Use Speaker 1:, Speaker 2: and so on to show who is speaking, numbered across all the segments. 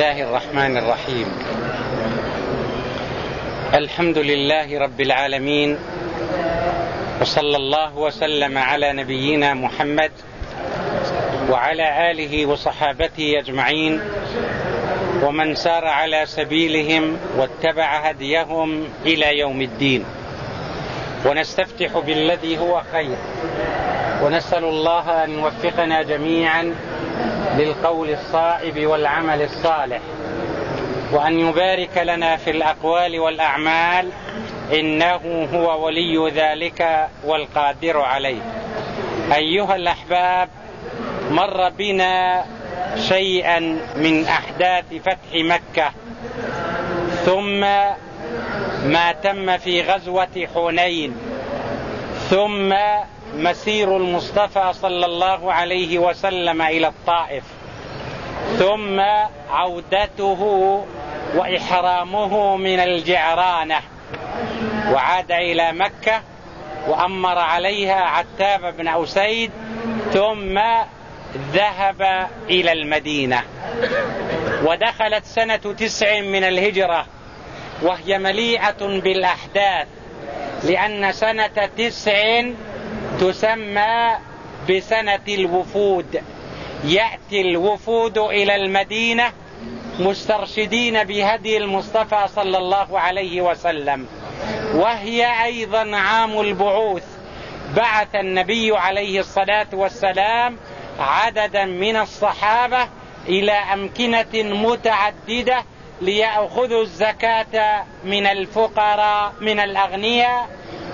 Speaker 1: الله الرحمن الرحيم. الحمد لله رب العالمين وصلى الله وسلم على نبينا محمد وعلى آله وصحابته أجمعين ومن سار على سبيلهم واتبع هديهم إلى يوم الدين. ونستفتح بالذي هو خير. ونسأل الله أن يوفقنا جميعا للقول الصائب والعمل الصالح. وأن يبارك لنا في الأقوال والأعمال إنه هو ولي ذلك والقادر عليه. أيها الأحباب مر بنا شيئا من أحداث فتح مكة ثم ما تم في غزوة حنين. ثم مسير المصطفى صلى الله عليه وسلم إلى الطائف. ثم عودته وإحرامه من الجعرانة. وعاد إلى مكة وأمر عليها عتاب بن أسيد ثم ذهب إلى المدينة. ودخلت سنة تسع من الهجرة وهي مليئة بالأحداث. لأن سنة تسع تسمى بسنة الوفود. يأتي الوفود إلى المدينة مسترشدين بهدي المصطفى صلى الله عليه وسلم. وهي أيضا عام البعوث. بعث النبي عليه الصلاة والسلام عددا من الصحابة إلى أمكنة متعددة ليأخذوا الزكاة من الفقراء من الأغنياء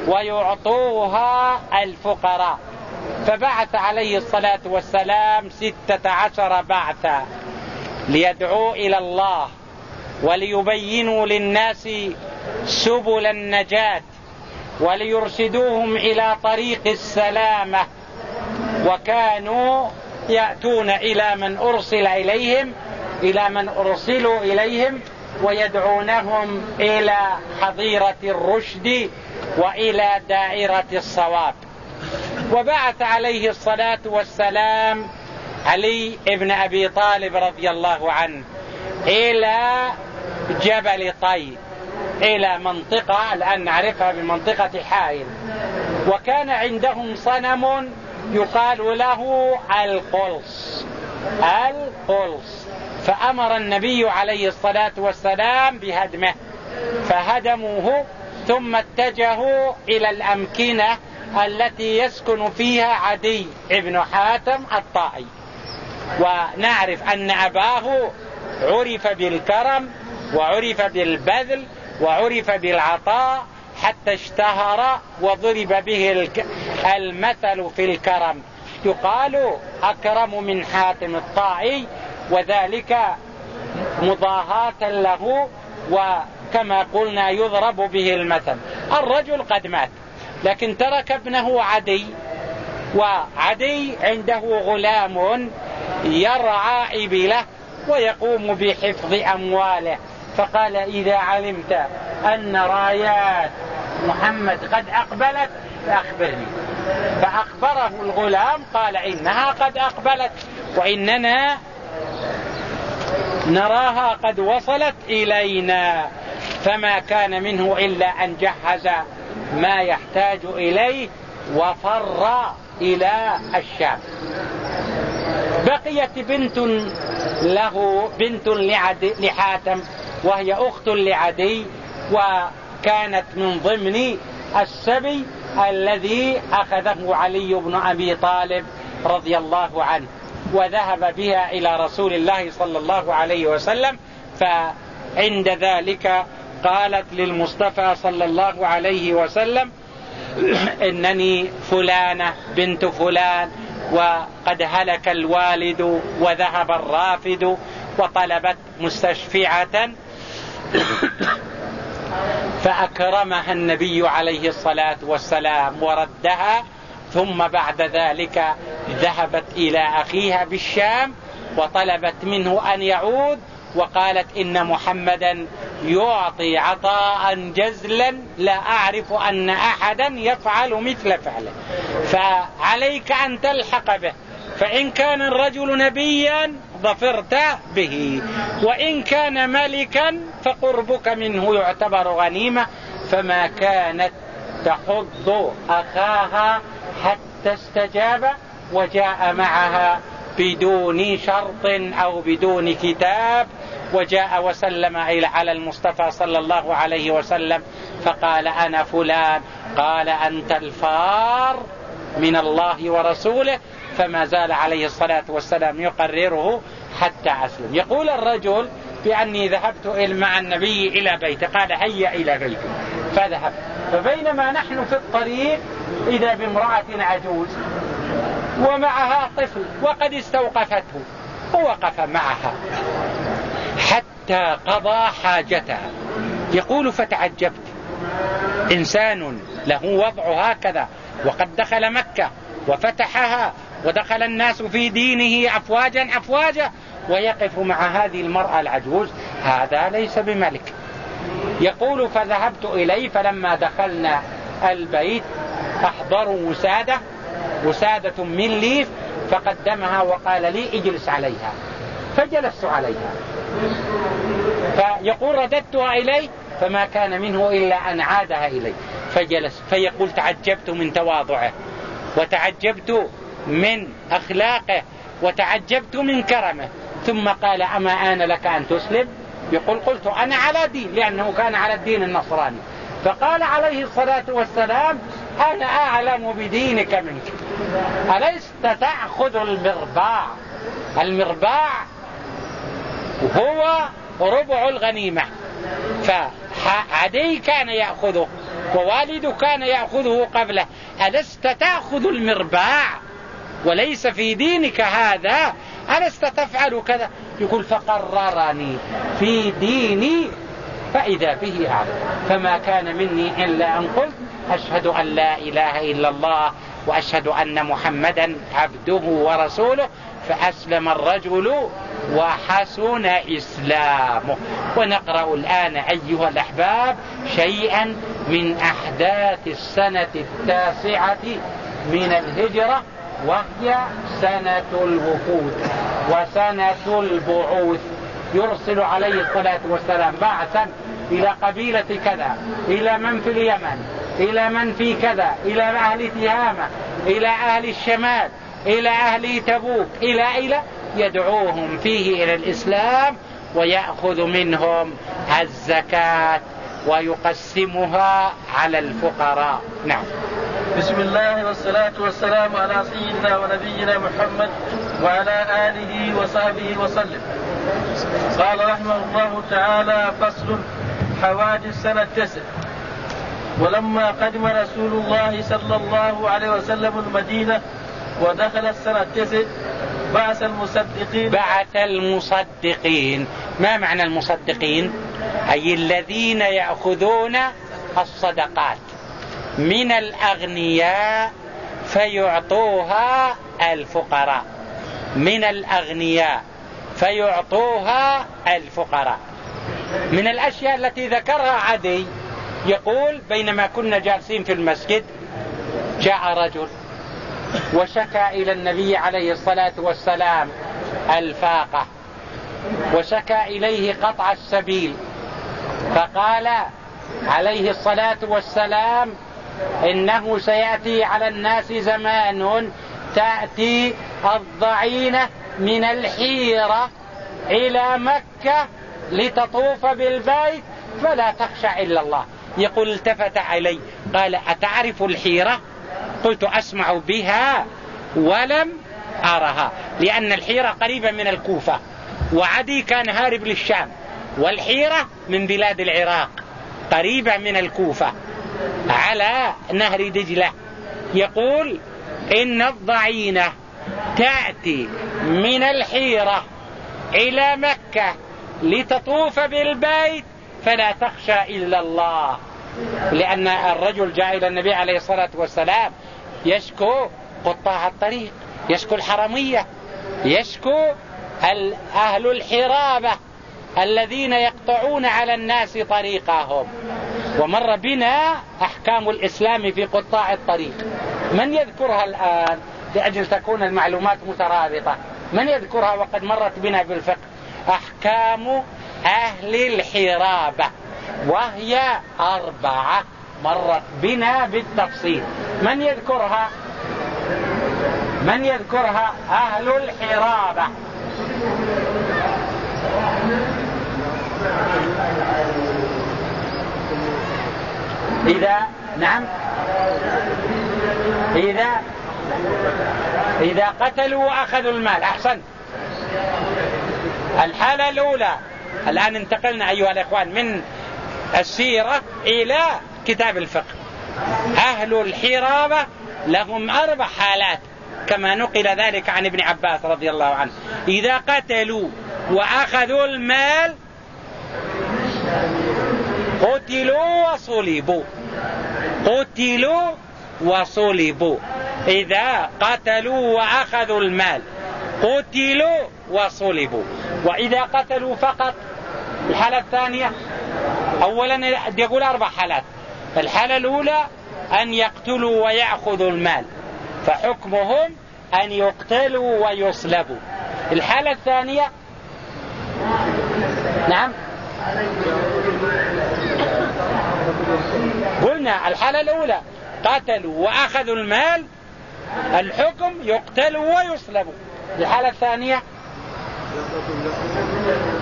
Speaker 1: ويعطوها الفقراء. فبعث عليه الصلاة والسلام ستة عشر بعثا ليدعوا إلى الله وليبينوا للناس سبل النجاة وليرشدوهم إلى طريق السلامة. وكانوا يأتون إلى من أرسل إليهم إلى من أرسلوا إليهم ويدعونهم إلى حظيرة الرشد وإلى دائرة الصواب. وبعث عليه الصلاة والسلام علي ابن أبي طالب رضي الله عنه إلى جبل طي إلى منطقة الآن نعرفها بمنطقة حائل. وكان عندهم صنم يقال له القلص. القلص. فأمر النبي عليه الصلاة والسلام بهدمه فهدموه ثم اتجهوا إلى الأمكنة التي يسكن فيها عدي ابن حاتم الطائي. ونعرف أن أباه عرف بالكرم وعرف بالبذل وعرف بالعطاء حتى اشتهر وضرب به المثل في الكرم. يقال أكرم من حاتم الطائي وذلك مضاهاة له وكما قلنا يضرب به المثل. الرجل قد مات لكن ترك ابنه عدي وعدي عنده غلام يرعى إبله ويقوم بحفظ أمواله. فقال إذا علمت أن رايات محمد قد أقبلت فأخبرني. فأخبره الغلام قال إنها قد أقبلت وإننا نراها قد وصلت إلينا فما كان منه إلا أن جهز ما يحتاج إليه وفر إلى الشام. بقيت بنت له بنت لحاتم وهي أخت لعدي وكانت من ضمن السبي الذي أخذه علي بن أبي طالب رضي الله عنه. وذهب بها إلى رسول الله صلى الله عليه وسلم فعند ذلك قالت للمصطفى صلى الله عليه وسلم إنني فلانة بنت فلان وقد هلك الوالد وذهب الرافد وطلبت مستشفعة. فأكرمها النبي عليه الصلاة والسلام وردها ثم بعد ذلك ذهبت إلى أخيها بالشام وطلبت منه أن يعود وقالت إن محمدا يعطي عطاء جزلا لا أعرف أن أحدا يفعل مثل فعله. فعليك أن تلحق به. فإن كان الرجل نبيا ظفرت به. وإن كان ملكا فقربك منه يعتبر غنيمة. فما كانت تحض أخاها حتى استجاب وجاء معها بدون شرط أو بدون كتاب وجاء وسلم على المصطفى صلى الله عليه وسلم فقال أنا فلان قال أنت الفار من الله ورسوله فما زال عليه الصلاة والسلام يقرره حتى أسلم. يقول الرجل بأني ذهبت مع النبي إلى بيته قال هيا إلى بيته فذهب. فبينما نحن في الطريق إذا بامرأة عجوز ومعها طفل وقد استوقفته ووقف معها حتى قضى حاجتها. يقول فتعجبت. إنسان له وضع هكذا وقد دخل مكة وفتحها ودخل الناس في دينه أفواجا أفواجا ويقف مع هذه المرأة العجوز. هذا ليس بملك. يقول فذهبت إليه فلما دخلنا البيت أحضروا وسادة وسادة من ليف فقدمها وقال لي اجلس عليها. فجلست عليها. فيقول رددتها إليه فما كان منه إلا أن عادها إلي فجلس فيقول تعجبت من تواضعه وتعجبت من أخلاقه وتعجبت من كرمه. ثم قال أما آن لك أن تسلم؟ يقول قلت أنا على دين لأنه كان على الدين النصراني. فقال عليه الصلاة والسلام أنا أعلم بدينك منك. ألست تأخذ المرباع؟ المرباع هو ربع الغنيمة. فعدي كان يأخذه ووالد كان يأخذه قبله. ألست تأخذ المرباع؟ وليس في دينك هذا ألست تفعل كذا؟ يقول فقررني في ديني فإذا به أعلم فما كان مني إلا أن قلت أشهد أن لا إله إلا الله وأشهد أن محمدا عبده ورسوله فأسلم الرجل وحسن إسلامه. ونقرأ الآن أيها الأحباب شيئا من أحداث السنة التاسعة من الهجرة وهي سنة الوفود وسنة البعوث. يرسل عليه الصلاة والسلام بعثا إلى قبيلة كذا إلى من في اليمن إلى من في كذا إلى أهل تهامة إلى أهل الشمال إلى أهل تبوك إلى إلى يدعوهم فيه إلى الإسلام ويأخذ منهم الزكاة ويقسمها على الفقراء. نعم.
Speaker 2: بسم الله والصلاة والسلام على سيدنا ونبينا محمد وعلى آله وصحبه وسلم. قال رحمه الله تعالى فصل حوادث سنة تسع. ولما قدم رسول الله صلى الله عليه وسلم المدينة ودخل السنة التسع بعث المصدقين.
Speaker 1: بعث المصدقين. ما معنى المصدقين؟ أي الذين يأخذون الصدقات. من الأغنياء فيعطوها الفقراء. من الأغنياء فيعطوها الفقراء. من الأشياء التي ذكرها عدي يقول بينما كنا جالسين في المسجد جاء رجل وشكى إلى النبي عليه الصلاة والسلام الفاقة وشكى إليه قطع السبيل فقال عليه الصلاة والسلام إنه سيأتي على الناس زمان تأتي الضعينة من الحيرة إلى مكة لتطوف بالبيت فلا تخشى إلا الله. يقول التفت علي. قال أتعرف الحيرة؟ قلت أسمع بها ولم أرها لأن الحيرة قريبة من الكوفة وعدي كان هارب للشام والحيرة من بلاد العراق قريبة من الكوفة. على نهر دجلة. يقول إن الضعينة تأتي من الحيرة إلى مكة لتطوف بالبيت فلا تخشى إلا الله. لأن الرجل جاء إلى النبي عليه الصلاة والسلام يشكو قطاع الطريق يشكو الحرمية يشكو أهل الحرابة. الذين يقطعون على الناس طريقهم. ومر بنا أحكام الإسلام في قطاع الطريق. من يذكرها الآن؟ لأجل تكون المعلومات مترابطة. من يذكرها وقد مرت بنا في الفقه أحكام أهل الحرابة وهي أربعة مرت بنا بالتفصيل. من يذكرها؟ من يذكرها؟ أهل الحرابة إذا نعم. إذا إذا قتلوا وأخذوا المال. أحسن. الحالة الأولى. الآن انتقلنا أيها الإخوان من السيرة إلى كتاب الفقه. أهل الحرابة لهم أربع حالات كما نقل ذلك عن ابن عباس رضي الله عنه. إذا قتلوا وأخذوا المال قتلوا وصلبوا. قتلوا وصلبوا. إذا قتلوا وأخذوا المال. قتلوا وصلبوا. وإذا قتلوا فقط. الحالة الثانية. أولا يقول أربع حالات. الحالة الأولى أن يقتلوا ويأخذوا المال. فحكمهم أن يقتلوا ويصلبوا. الحالة الثانية. نعم. قلنا الحالة الأولى قتلوا وأخذوا المال الحكم يقتلوا ويصلبوا الحالة الثانية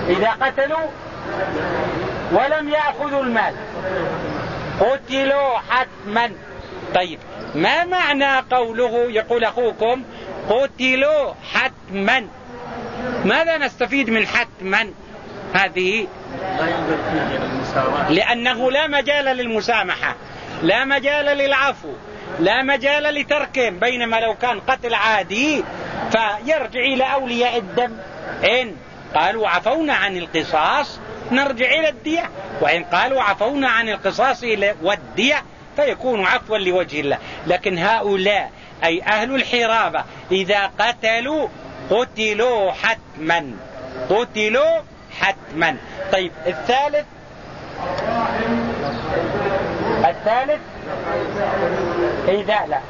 Speaker 1: إذا قتلوا ولم يأخذوا المال قتلوا حتما. طيب ما معنى قوله يقول أخوكم قتلوا حتما؟ ماذا نستفيد من حتما؟ هذه لأنه لا مجال للمسامحة لا مجال للعفو لا مجال لتركهم بينما لو كان قتل عادي فيرجع إلى أولياء الدم. إن قالوا عفونا عن القصاص نرجع إلى الدية وإن قالوا عفونا عن القصاص والدية فيكون عفوا لوجه الله. لكن هؤلاء أي أهل الحرابة إذا قتلوا قتلوا حتما قتلوا حتما. طيب الثالث. الثالث. إذا لا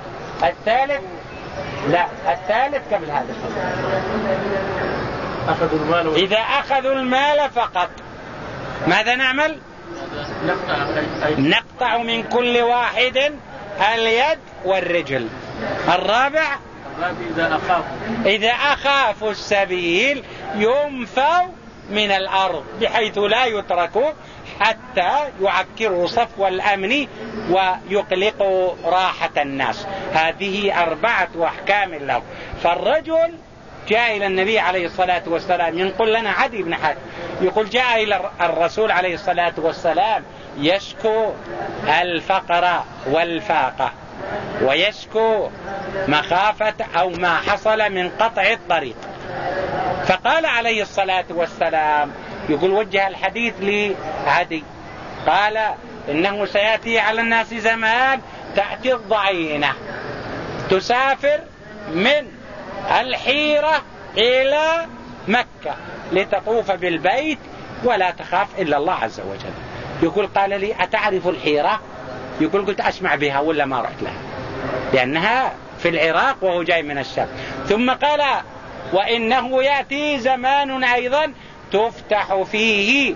Speaker 1: الثالث. لا الثالث قبل هذا أخذوا المال إذا أخذوا المال فقط. ماذا نعمل؟ نقطع من كل واحد اليد والرجل. الرابع إذا أخافوا. إذا أخافوا السبيل ينفوا من الأرض بحيث لا يتركوا حتى يعكروا صفو الأمن ويقلقوا راحة الناس. هذه أربعة أحكام له. فالرجل جاء إلى النبي عليه الصلاة والسلام ينقل لنا عدي بن حاتم. يقول جاء إلى الرسول عليه الصلاة والسلام يشكو الفقر والفاقة ويشكو مخافة أو ما حصل من قطع الطريق. فقال عليه الصلاة والسلام يقول وجه الحديث لعدي قال إنه سيأتي على الناس زمان تأتي الضعينة تسافر من الحيرة إلى مكة لتطوف بالبيت ولا تخاف إلا الله عز وجل. يقول قال لي أتعرف الحيرة؟ يقول قلت أسمع بها ولا ما رحت لها؟ لأنها في العراق وهو جاي من الشام. ثم قال وإنه يأتي زمان أيضا تفتح فيه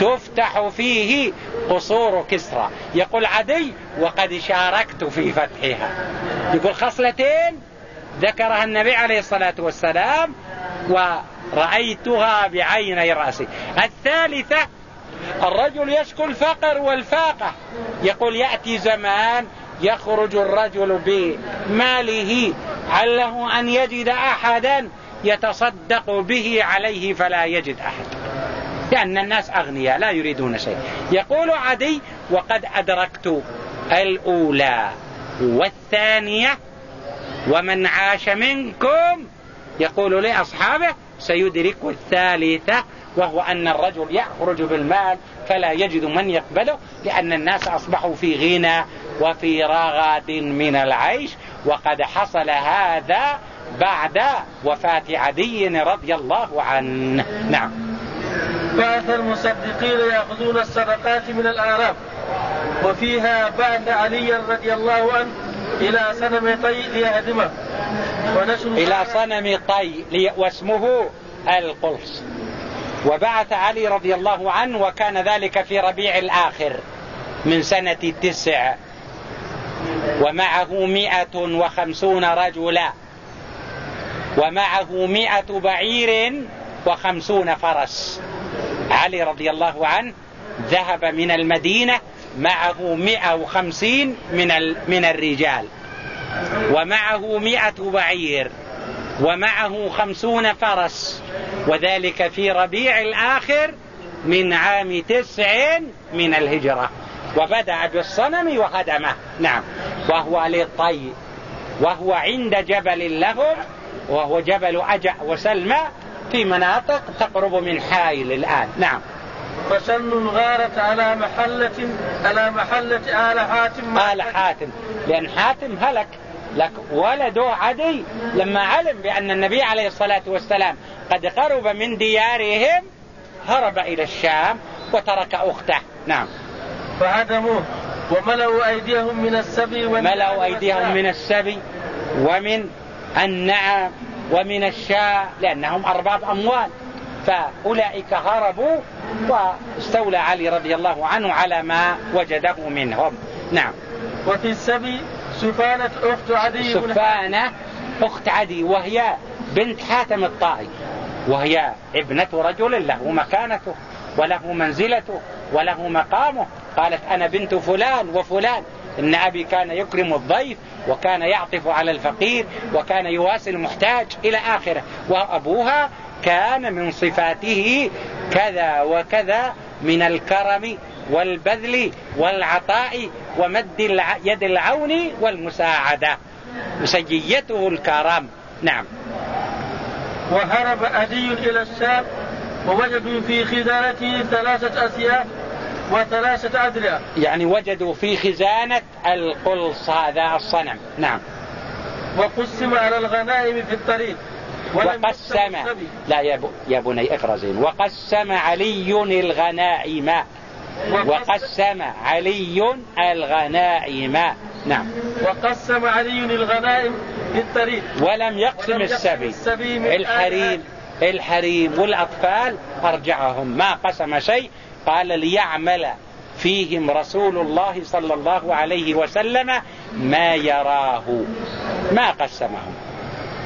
Speaker 1: تفتح فيه قصور كسرى. يقول عدي وقد شاركت في فتحها. يقول خصلتين ذكرها النبي عليه الصلاة والسلام ورأيتها بعيني رأسي. الثالثة الرجل يشكو الفقر والفاقة. يقول يأتي زمان يخرج الرجل بماله عله أن يجد أحدا يتصدق به عليه فلا يجد أحد. لأن الناس أغنياء لا يريدون شيء. يقول عدي وقد أدركت الأولى والثانية ومن عاش منكم. يقول لأصحابه سيدرك الثالثة وهو أن الرجل يخرج بالمال فلا يجد من يقبله لأن الناس أصبحوا في غنى وفي رغد من العيش. وقد حصل هذا بعد وفاة عدي رضي الله عنه. نعم.
Speaker 2: بعث المصدقين يأخذون الصدقات من الأعراب وفيها بعث علي رضي الله عنه إلى صنم طي ليهدمه.
Speaker 1: إلى صنم طي واسمه القلص. وبعث علي رضي الله عنه وكان ذلك في ربيع الآخر من سنة تسع. ومعه مئة وخمسون رجلا. ومعه مئة بعير وخمسون فرس. علي رضي الله عنه ذهب من المدينة معه مئة وخمسين من, من الرجال. ومعه مئة بعير ومعه خمسون فرس. وذلك في ربيع الآخر من عام تسع من الهجرة. وبدأ بالصنم وهدمه نعم. وهو للطي وهو عند جبل لهم وهو جبل أجع وسلمى في مناطق تقرب من حائل الآن. نعم.
Speaker 2: فسن غارت على محلة على محلة آل حاتم.
Speaker 1: آل حاتم. لأن حاتم هلك. لك ولده عدي. لما علم بأن النبي عليه الصلاة والسلام قد قرب من ديارهم هرب إلى الشام وترك أخته. نعم.
Speaker 2: فهدموه وملأوا أيديهم من السبي
Speaker 1: ملأوا أيديهم من السبي ومن النعم ومن الشاء لأنهم أرباب أموال. فأولئك هربوا واستولى علي رضي الله عنه على ما وجده منهم. نعم.
Speaker 2: وفي السبي سفانة أخت عدي
Speaker 1: سفانة أخت عدي وهي بنت حاتم الطائي وهي ابنة رجل له مكانته وله منزلته وله مقامه. قالت أنا بنت فلان وفلان. إن أبي كان يكرم الضيف وكان يعطف على الفقير وكان يواسي المحتاج إلى آخرة وأبوها كان من صفاته كذا وكذا من الكرم والبذل والعطاء ومد يد العون والمساعدة سجيته الكرم. نعم.
Speaker 2: وهرب أدي إلى الشام ووجدوا في خزانته ثلاثة أسياف وثلاثة أدرية
Speaker 1: يعني وجدوا في خزانة القلص هذا الصنم. نعم.
Speaker 2: وقسم على الغنائم في الطريق.
Speaker 1: وقسم. لا يا, يا بني اقرأ زين. وقسم علي الغنائم. وقسم علي الغنائم. نعم.
Speaker 2: وقسم علي الغنائم في الطريق.
Speaker 1: ولم يقسم السبي. الحريم الحريم والأطفال أرجعهم ما قسم شيء قال ليعمل فيهم رسول الله صلى الله عليه وسلم ما يراه ما قسمهم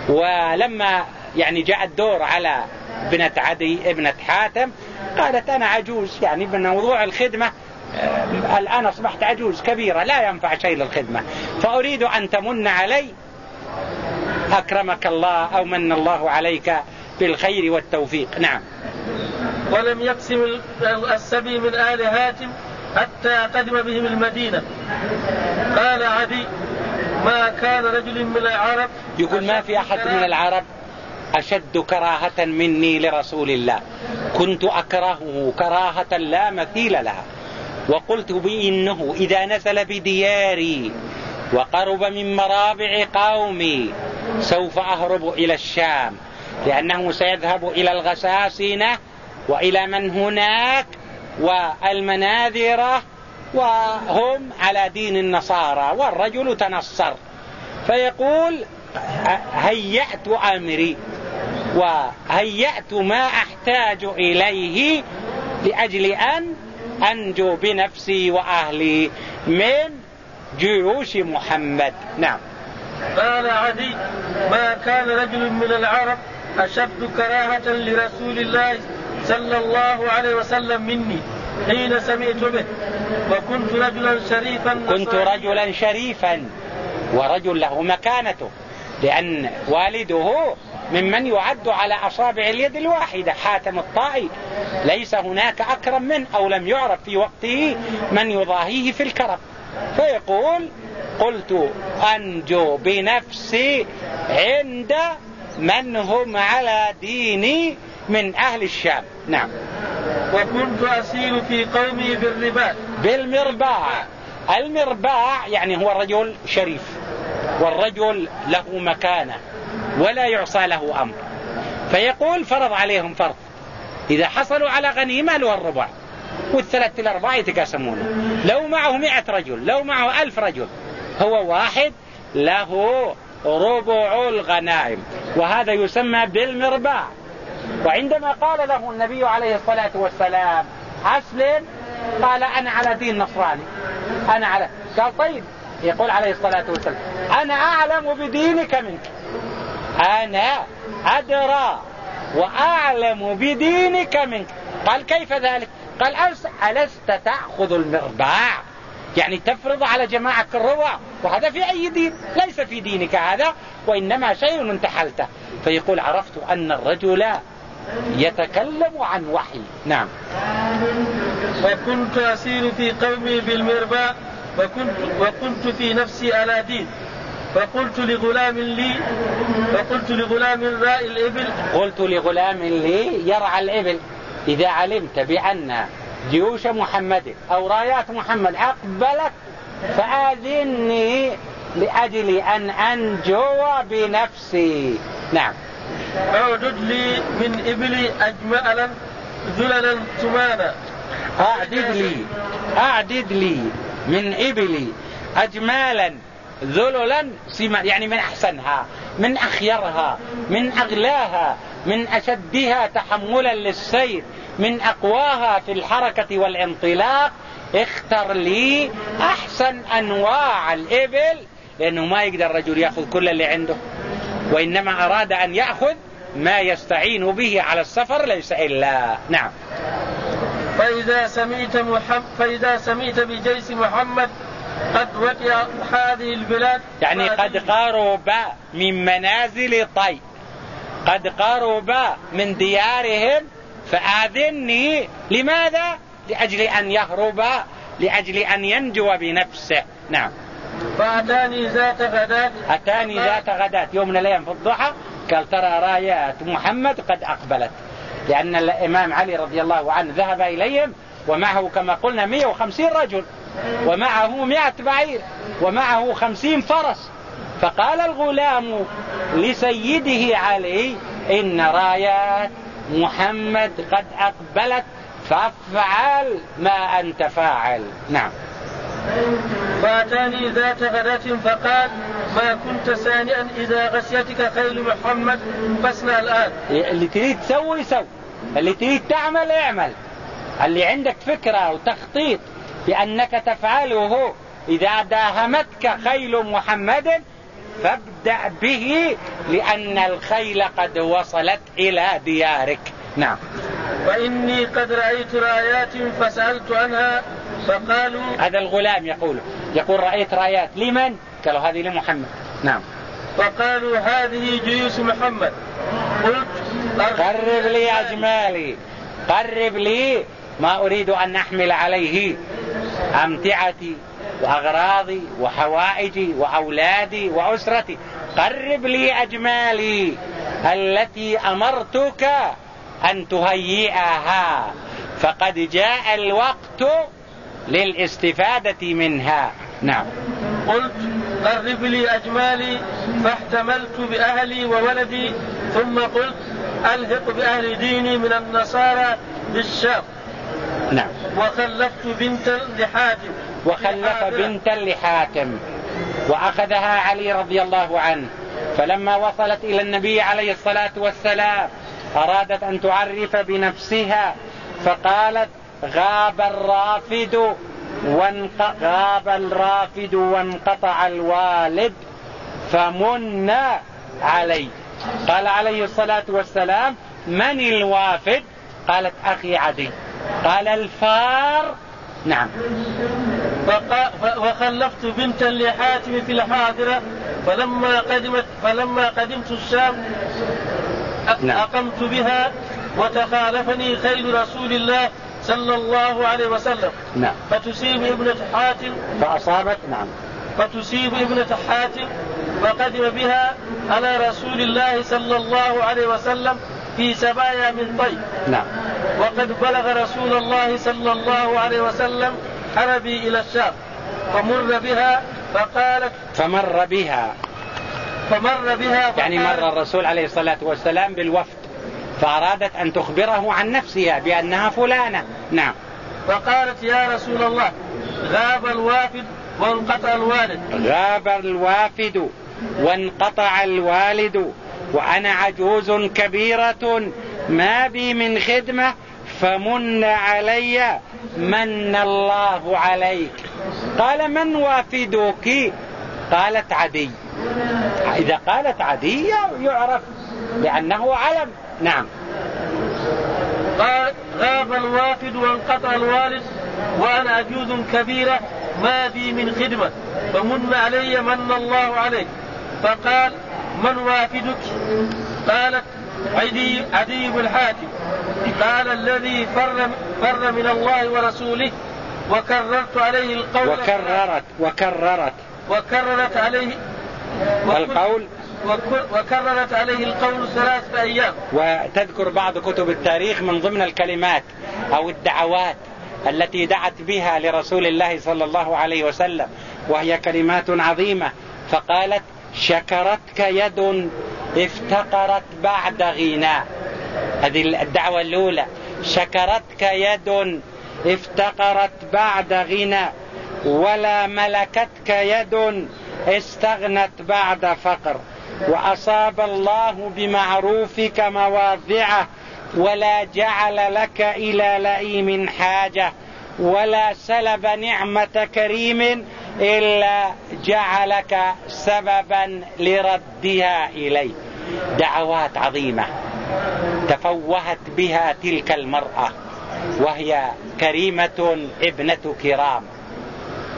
Speaker 1: ولما يعني جاء الدور على ابنة عدي ابنة حاتم قالت أنا عجوز يعني بموضوع الخدمة آه، الآن أصبحت عجوز كبيرة لا ينفع شيء للخدمة. فأريد أن تمن علي أكرمك الله أو من الله عليك بالخير والتوفيق. نعم.
Speaker 2: ولم يقسم السبي من آل هاتم حتى قدم بهم المدينة. قال عدي ما كان رجل من العرب
Speaker 1: يقول ما في أحد من العرب أشد كراهة مني لرسول الله. كنت أكرهه كراهة لا مثيل لها. وقلت بإنه إذا نزل بدياري وقرب من مرابع قومي سوف أهرب إلى الشام لأنه سيذهب إلى الغساسنة وإلى من هناك والمناذرة وهم على دين النصارى والرجل تنصر. فيقول هيأت أمري وهيأت ما أحتاج إليه لأجل أن أنجو بنفسي وأهلي من جيوش محمد. نعم.
Speaker 2: قال عدي ما كان رجل من العرب أشد كراهة لرسول الله صلى الله عليه وسلم مني حين سمعت به. وكنت رجلا شريفا
Speaker 1: كنت رجلا شريفا. ورجل له مكانته. لأن والده ممن يعد على أصابع اليد الواحدة حاتم الطائي. ليس هناك أكرم منه أو لم يعرف في وقته من يضاهيه في الكرم. فيقول قلت أنجو بنفسي عند من هم على ديني من أهل الشام. نعم.
Speaker 2: وكنت أسير في قومي بالرباع.
Speaker 1: بالمرباع. المرباع يعني هو رجل شريف. والرجل له مكانة. ولا يعصى له أمر. فيقول فرض عليهم فرض. إذا حصلوا على غنيمة له الربع. والثلاث الأرباع يتقاسمون. لو معه مئة رجل لو معه ألف رجل هو واحد له ربع الغنائم. وهذا يسمى بالمرباع. وعندما قال له النبي عليه الصلاة والسلام أسلم؟ قال أنا على دين نصراني. أنا على قال طيب. يقول عليه الصلاة والسلام أنا أعلم بدينك منك. أنا أدرى وأعلم بدينك منك. قال كيف ذلك؟ قال ألست تأخذ المرباع يعني تفرض على جماعة الرواة وهذا في أي دين؟ ليس في دينك هذا وإنما شيء انتحلته. فيقول عرفت أن الرجل يتكلم عن وحي. نعم.
Speaker 2: وكنت أسير في قومي بالمرباع وكنت, وكنت في نفسي على دين. فقلت لغلام لي فقلت لغلام راء الإبل.
Speaker 1: قلت لغلام لي يرعى الإبل. إذا علمت بأن جيوش محمد أو رايات محمد أقبلت فآذني لأجل أن أنجو بنفسي. نعم.
Speaker 2: أعدد لي من إبلي أجمالا ذللا ثمانا
Speaker 1: أعدد لي أعدد لي من إبلي أجمالا ذللا سما يعني من أحسنها من أخيرها من أغلاها من أشدها تحملا للسير من أقواها في الحركة والانطلاق. اختر لي أحسن أنواع الإبل لأنه ما يقدر الرجل يأخذ كل اللي عنده. وإنما أراد أن يأخذ ما يستعين به على السفر ليس إلا نعم.
Speaker 2: فإذا سميت محمد فإذا سميت بجيش محمد قد وقع هذه البلاد.
Speaker 1: يعني قد قارب من منازل طي قد قارب من ديارهم فآذني. لماذا؟ لأجل أن يهرب لأجل أن ينجو بنفسه. نعم.
Speaker 2: فأتاني ذات غداة.
Speaker 1: أتاني ذات غداة يوم من الأيام في الضحى. قال ترى رايات محمد قد أقبلت. لأن الإمام علي رضي الله عنه ذهب إليهم ومعه كما قلنا 150 رجل ومعه 100 بعير ومعه 50 فرس. فقال الغلام لسيده علي إن رايات محمد قد أقبلت فافعل ما أنت فاعل. نعم.
Speaker 2: فأتاني ذات غداة فقال ما كنت سانئا إذا غشيتك خيل محمد. فاصنع الآن.
Speaker 1: اللي تريد تسوي سوي. اللي تريد تعمل اعمل. اللي عندك فكرة وتخطيط بأنك تفعله إذا داهمتك خيل محمد فابدأ به لأن الخيل قد وصلت إلى ديارك. نعم.
Speaker 2: وإني قد رأيت رايات فسألت عنها فقالوا
Speaker 1: هذا الغلام يقول. يقول رأيت رايات لمن؟ قالوا هذه لمحمد. نعم.
Speaker 2: فقالوا هذه جيوش محمد. قلت
Speaker 1: قرب لي أجمالي قرب لي ما أريد أن أحمل عليه. أمتعتي وأغراضي وحوائجي وأولادي وأسرتي. قرب لي أجمالي التي أمرتك أن تهيئها. فقد جاء الوقت للاستفادة منها. نعم.
Speaker 2: قلت قرب لي أجمالي فاحتملت بأهلي وولدي ثم قلت ألحق بأهل ديني من النصارى بالشام
Speaker 1: نعم.
Speaker 2: وخلفت بنتا لحاتم.
Speaker 1: وخلف بنتا لحاتم. وأخذها علي رضي الله عنه. فلما وصلت إلى النبي عليه الصلاة والسلام أرادت أن تعرف بنفسها فقالت غاب الرافد. غاب الرافد وانقطع الوالد فمن علي قال عليه الصلاة والسلام من الوافد؟ قالت أخي عدي. قال الفار؟ نعم.
Speaker 2: وخلفت بنتا لحاتم في الحاضرة فلما قدمت فلما قدمت الشام نعم. أقمت بها وتخالفني خيل رسول الله صلى الله عليه وسلم.
Speaker 1: نعم.
Speaker 2: فتصيب ابنة حاتم.
Speaker 1: فأصابت نعم.
Speaker 2: فتصيب ابنة حاتم فقدم بها على رسول الله صلى الله عليه وسلم في سبايا من طيب.
Speaker 1: نعم.
Speaker 2: وقد بلغ رسول الله صلى الله عليه وسلم حربي إلى الشام. فمر بها فقالت
Speaker 1: فمر بها.
Speaker 2: فمر بها
Speaker 1: يعني مر الرسول عليه الصلاة والسلام بالوفد. فأرادت أن تخبره عن نفسها بأنها فلانة. نعم.
Speaker 2: فقالت يا رسول الله غاب الوافد وانقطع الوالد.
Speaker 1: غاب الوافد وانقطع الوالد. وأنا عجوز كبيرة ما بي من خدمة فمن علي من الله عليك. قال من وافدك؟ قالت عدي. إذا قالت عدي يعرف لأنه علم. نعم.
Speaker 2: غاب الوافد وانقطع الوالد وأنا عجوز كبيرة ما بي من خدمة. فمن علي من الله عليك فقال من وافدك قالت عدي, عدي بن حاتم. قال الذي فر, فر من الله ورسوله وكررت عليه القول.
Speaker 1: وكررت وكررت.
Speaker 2: وكررت عليه.
Speaker 1: القول؟
Speaker 2: وكررت عليه القول ثلاثة أيام.
Speaker 1: وتذكر بعض كتب التاريخ من ضمن الكلمات أو الدعوات التي دعت بها لرسول الله صلى الله عليه وسلم وهي كلمات عظيمة فقالت شكرتك يد افتقرت بعد غناء هذه الدعوة الأولى. شكرتك يد افتقرت بعد غنى ولا ملكتك يد استغنت بعد فقر. وأصاب الله بمعروفك مواضعه ولا جعل لك إلى لئيم حاجة ولا سلب نعمة كريم إلا جعلك سببا لردها إليه. دعوات عظيمة تفوهت بها تلك المرأة وهي كريمة ابنة كرام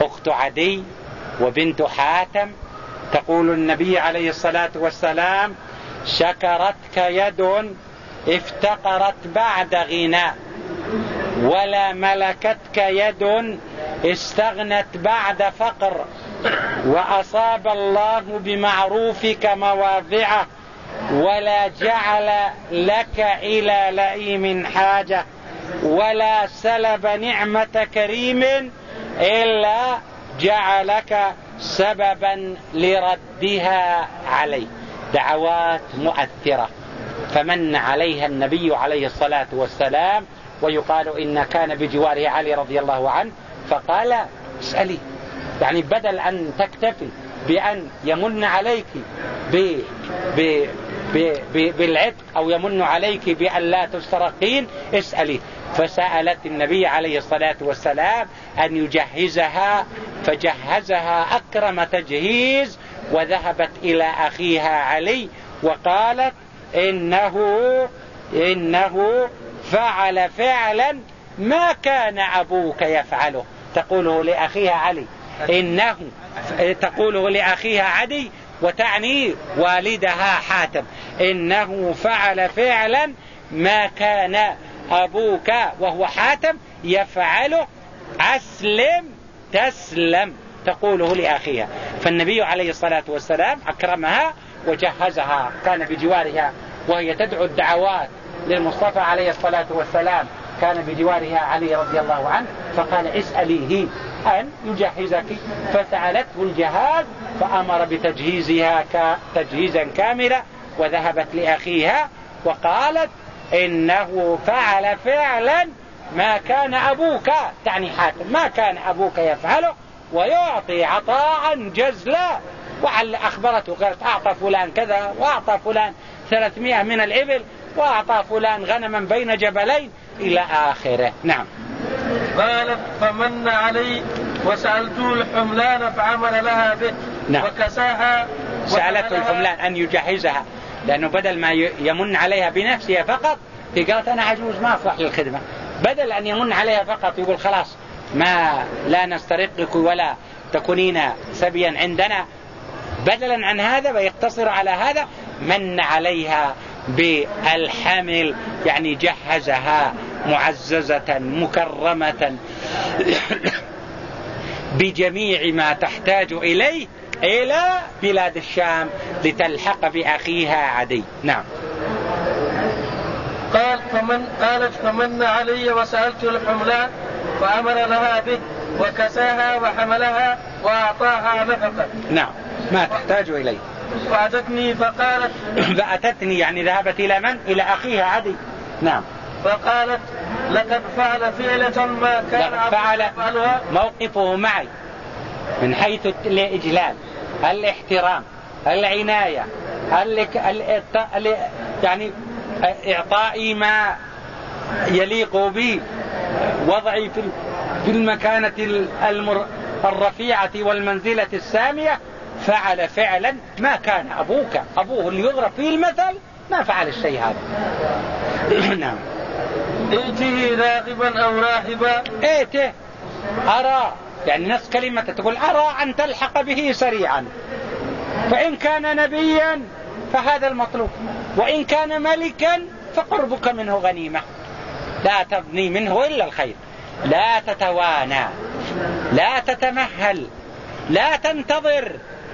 Speaker 1: أخت عدي وبنت حاتم تقول النبي عليه الصلاة والسلام شكرتك يد افتقرت بعد غنى ولا ملكتك يد استغنت بعد فقر وأصاب الله بمعروفك مواضعه ولا جعل لك إلى لئيم حاجة ولا سلب نعمة كريم إلا جعلك سببا لردها عليه دعوات مؤثرة. فمن عليها النبي عليه الصلاة والسلام ويقال إن كان بجواره علي رضي الله عنه فقال اسألي. يعني بدل أن تكتفي بأن يمن عليك ب ب بالعتق أو يمن عليك بأن لا تسترقين اسألي. فسألت النبي عليه الصلاة والسلام أن يجهزها فجهزها أكرم تجهيز وذهبت إلى أخيها علي وقالت إنه إنه فعل فعلا ما كان أبوك يفعله. تقوله لأخيها علي. إنه تقوله لأخيها عدي وتعني والدها حاتم. إنه فعل فعلا ما كان أبوك وهو حاتم يفعله أسلم تسلم تقوله لأخيها. فالنبي عليه الصلاة والسلام أكرمها وجهزها كان بجوارها وهي تدعو الدعوات للمصطفى عليه الصلاة والسلام كان بجوارها علي رضي الله عنه فقال اسأليه أن يجهزك. فسألته الجهاز فأمر بتجهيزها تجهيزا كاملا وذهبت لأخيها وقالت إنه فعل فعلا ما كان أبوك. تعني حاتم ما كان أبوك يفعله ويعطي عطاء جزلا. وعل أخبرته قالت أعطى فلان كذا وأعطى فلان ثلاثمائة من الإبل وأعطى فلان غنما بين جبلين إلى آخره. نعم.
Speaker 2: قالت فمن علي وسألته الحملان فعمل لها به نعم. وكساها
Speaker 1: سألته الحملان أن يجهزها. لأنه بدل ما يمن عليها بنفسها فقط هي قالت أنا عجوز ما أصلح للخدمة. بدل أن يمن عليها فقط يقول خلاص ما لا نسترقك ولا تكونين سبيا عندنا. بدلا عن هذا ويقتصر على هذا من عليها بالحمل يعني جهزها معززة مكرمة. بجميع ما تحتاج إليه. إلى بلاد الشام لتلحق بأخيها عدي. نعم.
Speaker 2: قال فمن قالت فمن علي وسألت الحملان فأمر لها به وكساها وحملها وأعطاها نفقة.
Speaker 1: نعم. ما تحتاج إليه.
Speaker 2: فأتتني فقالت
Speaker 1: فأتتني يعني ذهبت إلى من؟ إلى أخيها عدي. نعم.
Speaker 2: فقالت لقد فعل فعلة ما كان
Speaker 1: فعل موقفه معي من حيث الإجلال. الاحترام العناية يعني إعطائي ما يليق بي وضعي في المكانة الرفيعة والمنزلة السامية فعل فعلا ما كان أبوك. أبوه اللي يضرب فيه المثل ما فعل الشيء هذا.
Speaker 2: نعم. ائته راغبا أو راهبا.
Speaker 1: ائته أرى. يعني نفس كلمة تقول أرى أن تلحق به سريعا. فإن كان نبيا فهذا المطلوب. وإن كان ملكا فقربك منه غنيمة. لا تبني منه إلا الخير. لا تتوانى. لا تتمهل. لا تنتظر.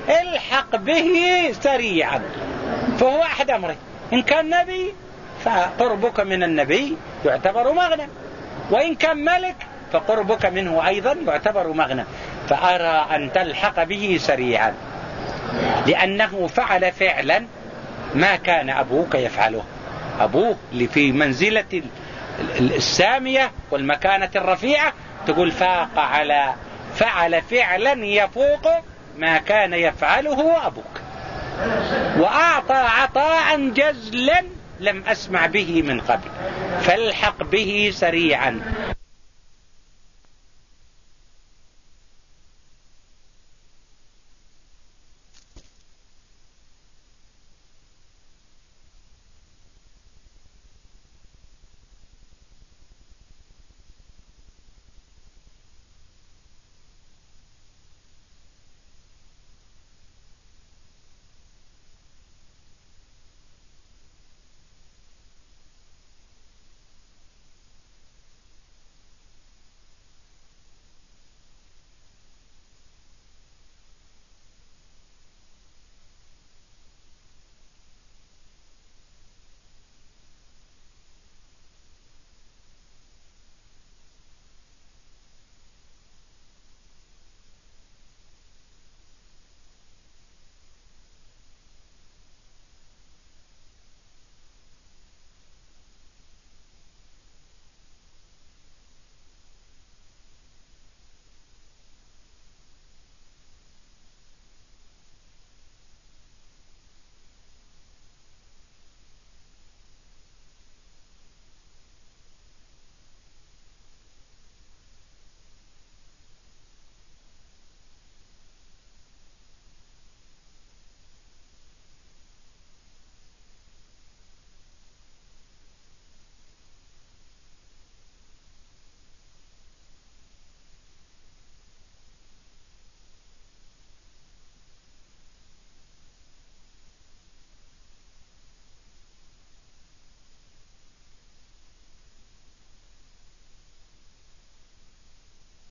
Speaker 1: الحق به سريعا. فهو أحد أمره. إن كان نبي فقربك من النبي يعتبر مغنى. وإن كان ملك فقربك منه أيضا يعتبر مغنى. فأرى أن تلحق به سريعا. لأنه فعل فعلا ما كان أبوك يفعله. أبوه اللي في منزلة السامية والمكانة الرفيعة تقول فاق على فعل فعلا يفوق ما كان يفعله أبوك. وأعطى عطاء جزلا لم أسمع به من قبل. فالحق به سريعا.